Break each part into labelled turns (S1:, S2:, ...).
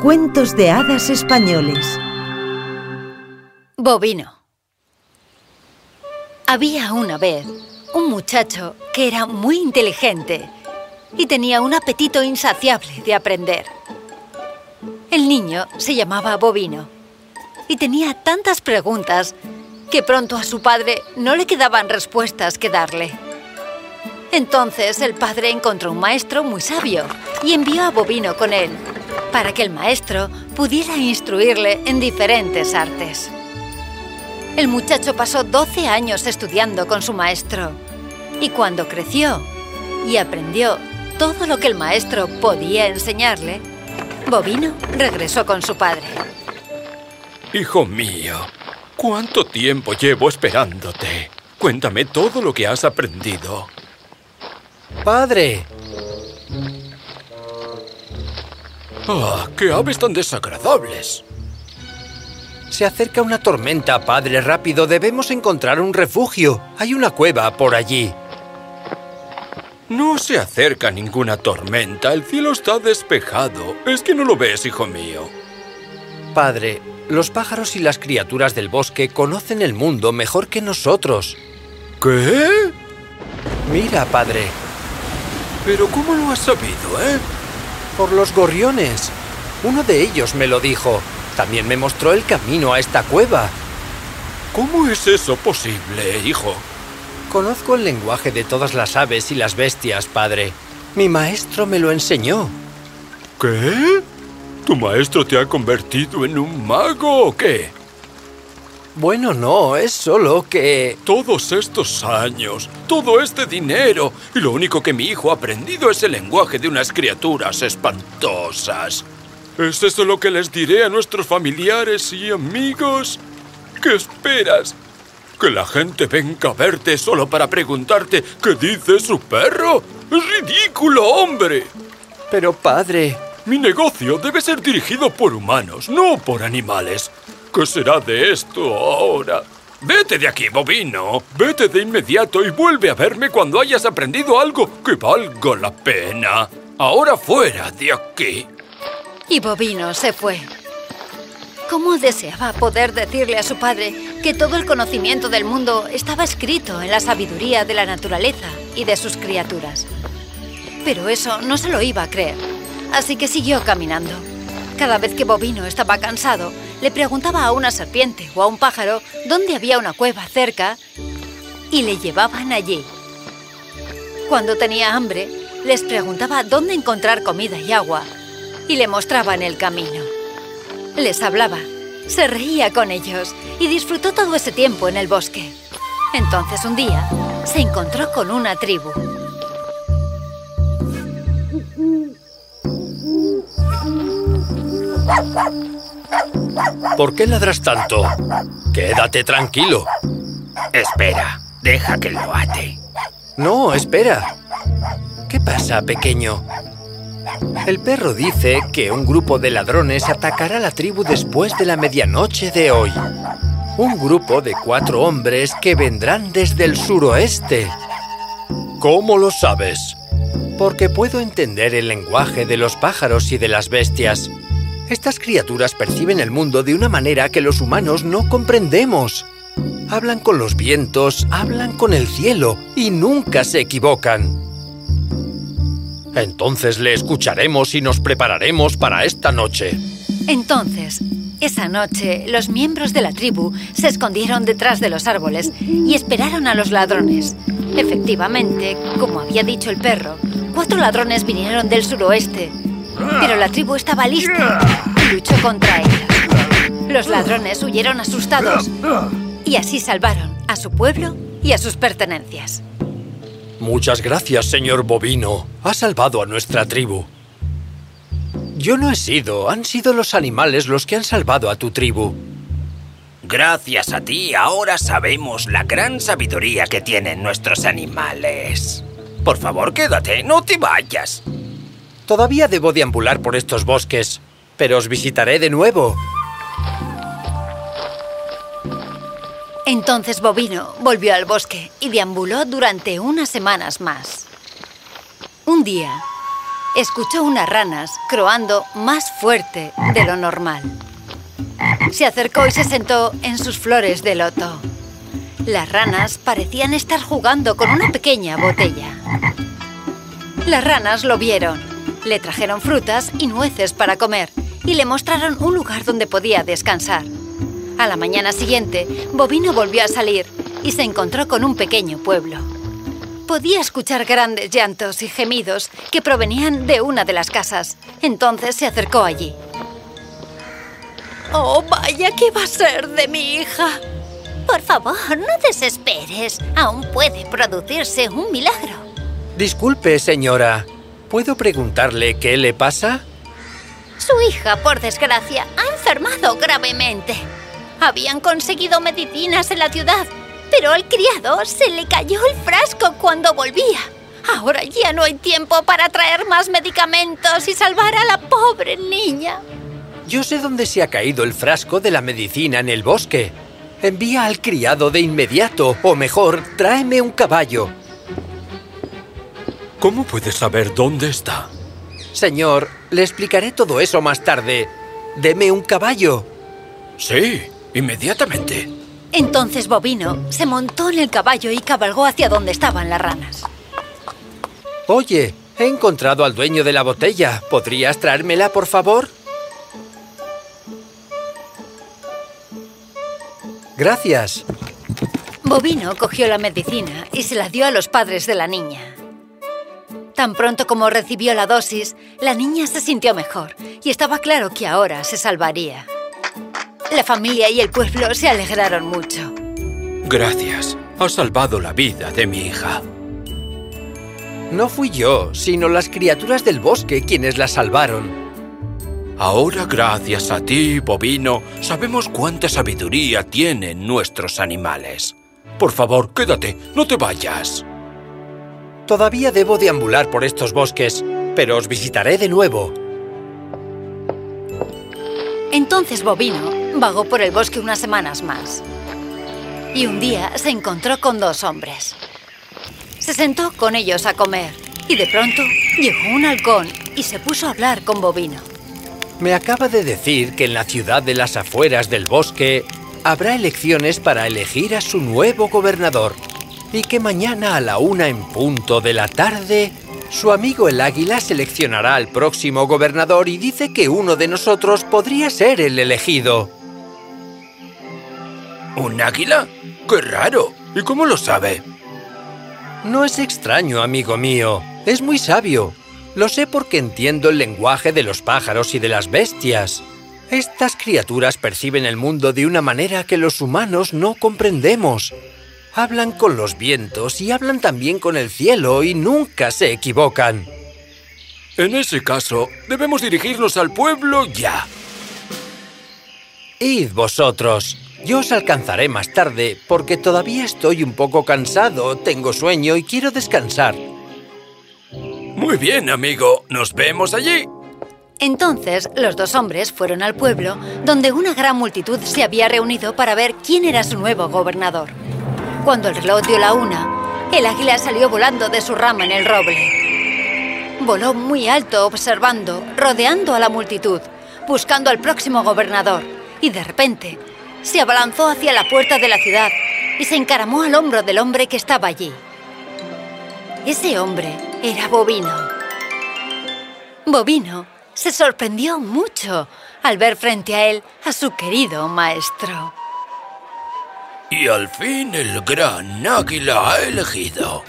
S1: Cuentos de hadas españoles.
S2: Bovino. Había una vez un muchacho que era muy inteligente y tenía un apetito insaciable de aprender. El niño se llamaba Bovino y tenía tantas preguntas que pronto a su padre no le quedaban respuestas que darle. Entonces el padre encontró un maestro muy sabio y envió a Bovino con él para que el maestro pudiera instruirle en diferentes artes. El muchacho pasó 12 años estudiando con su maestro y cuando creció y aprendió todo lo que el maestro podía enseñarle, Bovino regresó con su padre.
S3: Hijo mío, ¿cuánto tiempo llevo esperándote? Cuéntame todo lo que has aprendido.
S4: ¡Padre!
S3: ¡Ah, qué aves tan desagradables!
S4: Se acerca una tormenta, padre. Rápido, debemos encontrar un refugio. Hay una cueva por allí.
S3: No se acerca ninguna tormenta. El cielo está despejado. ¿Es que no lo ves, hijo mío?
S4: Padre, los pájaros y las criaturas del bosque conocen el mundo mejor que nosotros.
S3: ¿Qué?
S4: Mira, padre.
S3: ¿Pero cómo lo has sabido, eh?
S4: Por los gorriones. Uno de ellos me lo dijo. También me mostró el camino a esta cueva.
S3: ¿Cómo es eso posible, hijo?
S4: Conozco el lenguaje de todas las aves y las bestias, padre. Mi maestro me lo enseñó.
S3: ¿Qué? ¿Tu maestro te ha convertido en un mago o qué?
S4: Bueno, no, es solo que...
S3: Todos estos años, todo este dinero, y lo único que mi hijo ha aprendido es el lenguaje de unas criaturas espantosas. ¿Es eso lo que les diré a nuestros familiares y amigos? ¿Qué esperas? ¿Que la gente venga a verte solo para preguntarte qué dice su perro? ¡Es ridículo, hombre!
S4: Pero padre...
S3: Mi negocio debe ser dirigido por humanos, no por animales. ¿Qué será de esto ahora? Vete de aquí, bovino. Vete de inmediato y vuelve a verme cuando hayas aprendido algo que valga la pena. Ahora fuera de aquí.
S2: Y Bovino se fue. ¿Cómo deseaba poder decirle a su padre que todo el conocimiento del mundo estaba escrito en la sabiduría de la naturaleza y de sus criaturas? Pero eso no se lo iba a creer, así que siguió caminando. Cada vez que Bovino estaba cansado, le preguntaba a una serpiente o a un pájaro dónde había una cueva cerca y le llevaban allí. Cuando tenía hambre, les preguntaba dónde encontrar comida y agua y le mostraban el camino. Les hablaba, se reía con ellos y disfrutó todo ese tiempo en el bosque. Entonces un día se encontró con una tribu.
S4: ¿Por qué ladras tanto? Quédate tranquilo.
S5: Espera, deja que lo ate.
S4: No, espera. ¿Qué pasa, pequeño? El perro dice que un grupo de ladrones atacará a la tribu después de la medianoche de hoy. Un grupo de cuatro hombres que vendrán desde el suroeste. ¿Cómo lo sabes? Porque puedo entender el lenguaje de los pájaros y de las bestias. Estas criaturas perciben el mundo de una manera que los humanos no comprendemos. Hablan con los vientos, hablan con el cielo y nunca se equivocan. Entonces le escucharemos y nos prepararemos para esta noche.
S2: Entonces, esa noche, los miembros de la tribu se escondieron detrás de los árboles y esperaron a los ladrones. Efectivamente, como había dicho el perro, cuatro ladrones vinieron del suroeste pero la tribu estaba lista y luchó contra ellos. Los ladrones huyeron asustados y así salvaron a su pueblo y a sus pertenencias.
S4: Muchas gracias, señor Bovino. Ha salvado a nuestra tribu. Yo no he sido, han sido los animales los que han salvado a tu tribu.
S5: Gracias a ti, ahora sabemos la gran sabiduría que tienen nuestros animales. Por favor, quédate, no te vayas.
S4: Todavía debo deambular por estos bosques, pero os visitaré de nuevo.
S2: Entonces Bovino volvió al bosque y deambuló durante unas semanas más. Un día, escuchó unas ranas croando más fuerte de lo normal. Se acercó y se sentó en sus flores de loto. Las ranas parecían estar jugando con una pequeña botella. Las ranas lo vieron. Le trajeron frutas y nueces para comer y le mostraron un lugar donde podía descansar. A la mañana siguiente, Bobino volvió a salir y se encontró con un pequeño pueblo. Podía escuchar grandes llantos y gemidos que provenían de una de las casas. Entonces se acercó allí.
S6: ¡Oh, vaya! ¿Qué va a ser de mi hija?
S7: Por favor, no desesperes. Aún puede producirse un milagro.
S4: Disculpe, señora. ¿Puedo preguntarle qué le pasa?
S7: Su hija, por desgracia, ha enfermado gravemente. Habían conseguido medicinas en la ciudad, pero al criado se le cayó el frasco cuando volvía. Ahora ya no hay tiempo para traer más medicamentos y salvar a la pobre niña.
S4: Yo sé dónde se ha caído el frasco de la medicina en el bosque. Envía al criado de inmediato, o mejor, tráeme un caballo.
S3: ¿Cómo puedes saber dónde está?
S4: Señor, le explicaré todo eso más tarde. Deme un caballo.
S3: Sí, inmediatamente.
S2: Entonces Bobino se montó en el caballo y cabalgó hacia donde estaban las ranas.
S4: Oye, he encontrado al dueño de la botella. ¿Podrías traérmela, por favor? Gracias.
S2: Bobino cogió la medicina y se la dio a los padres de la niña. Tan pronto como recibió la dosis, la niña se sintió mejor y estaba claro que ahora se salvaría. La familia y el pueblo se alegraron mucho.
S3: Gracias. Has salvado la vida de mi hija.
S4: No fui yo, sino las criaturas del bosque quienes la salvaron.
S3: Ahora, gracias a ti, bovino, sabemos cuánta sabiduría tienen nuestros animales. Por favor, quédate, no te vayas.
S4: Todavía debo deambular por estos bosques, pero os visitaré de nuevo.
S2: Entonces Bobino vagó por el bosque unas semanas más. Y un día se encontró con dos hombres. Se sentó con ellos a comer y de pronto llegó un halcón y se puso a hablar con Bobino.
S4: Me acaba de decir que en la ciudad de las afueras del bosque habrá elecciones para elegir a su nuevo gobernador y que mañana a la una en punto de la tarde su amigo el águila seleccionará al próximo gobernador y dice que uno de nosotros podría ser el elegido.
S3: ¿Un águila? ¡Qué raro! ¿Y cómo lo sabe?
S4: No es extraño, amigo mío. Es muy sabio. Lo sé porque entiendo el lenguaje de los pájaros y de las bestias. Estas criaturas perciben el mundo de una manera que los humanos no comprendemos. Hablan con los vientos y hablan también con el cielo y nunca se equivocan.
S3: En ese caso, debemos dirigirnos al pueblo ya.
S4: Id vosotros. Yo os alcanzaré más tarde porque todavía estoy un poco cansado, tengo sueño y quiero descansar.
S3: Muy bien, amigo. Nos vemos allí.
S2: Entonces los dos hombres fueron al pueblo donde una gran multitud se había reunido para ver quién era su nuevo gobernador. Cuando el reloj dio la una, el águila salió volando de su rama en el roble. Voló muy alto observando, rodeando a la multitud, buscando al próximo gobernador. Y de repente, se abalanzó hacia la puerta de la ciudad y se encaramó al hombro del hombre que estaba allí. Ese hombre era Bobino. Bobino se sorprendió mucho al ver frente a él a su querido maestro.
S3: Y al fin el gran águila ha elegido.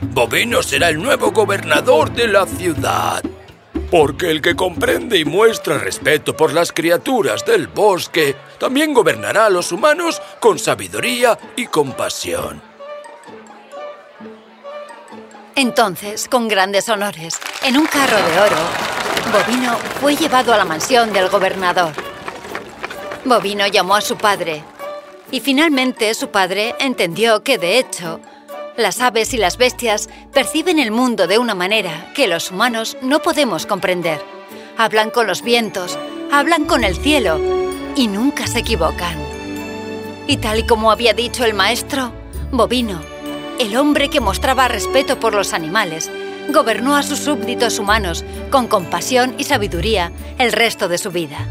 S3: Bovino será el nuevo gobernador de la ciudad. Porque el que comprende y muestra respeto por las criaturas del bosque también gobernará a los humanos con sabiduría y compasión.
S2: Entonces, con grandes honores, en un carro de oro, Bobino fue llevado a la mansión del gobernador. Bobino llamó a su padre y finalmente su padre entendió que, de hecho, las aves y las bestias perciben el mundo de una manera que los humanos no podemos comprender. Hablan con los vientos, hablan con el cielo y nunca se equivocan. Y tal y como había dicho el maestro, Bobino, el hombre que mostraba respeto por los animales, gobernó a sus súbditos humanos con compasión y sabiduría el resto de su vida.